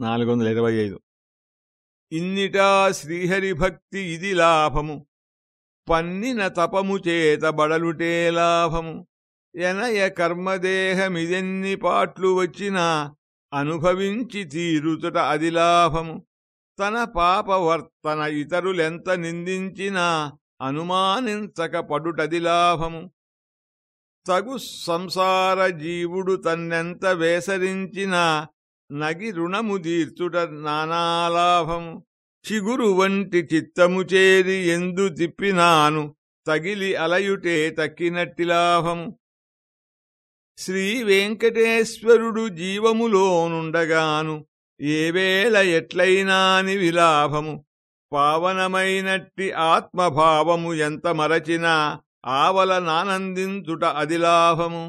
నాలుగు వందల ఇరవై ఐదు. ఇన్నిటా శ్రీహరి భక్తి ఇది లాభము. పన్నిన తపము చేత బడలుటే లాభము. ఎనయ కర్మదేహమిదెన్ని పాట్లు వచ్చినా అనుభవించి తీరుతుట అది లాభము. తన పాపవర్తన ఇతరులెంత నిందించినా అనుమానించక పడుటది లాభము. తగు సంసార జీవుడు తన్నెంత వేసరించినా నగి రుణము తీర్చుట నానాలాభము చిగురు వంటి చిత్తము చేరి ఎందు తిప్పినాను. తగిలి అలయుటే తక్కినట్టి లాభము శ్రీ వెంకటేశ్వరుడు జీవములోనుండగాను ఏవేళ ఎట్లయినాని విలాభము పావనమైనట్టి ఆత్మభావము ఎంత మరచినా ఆవల నానందించుట అది లాభము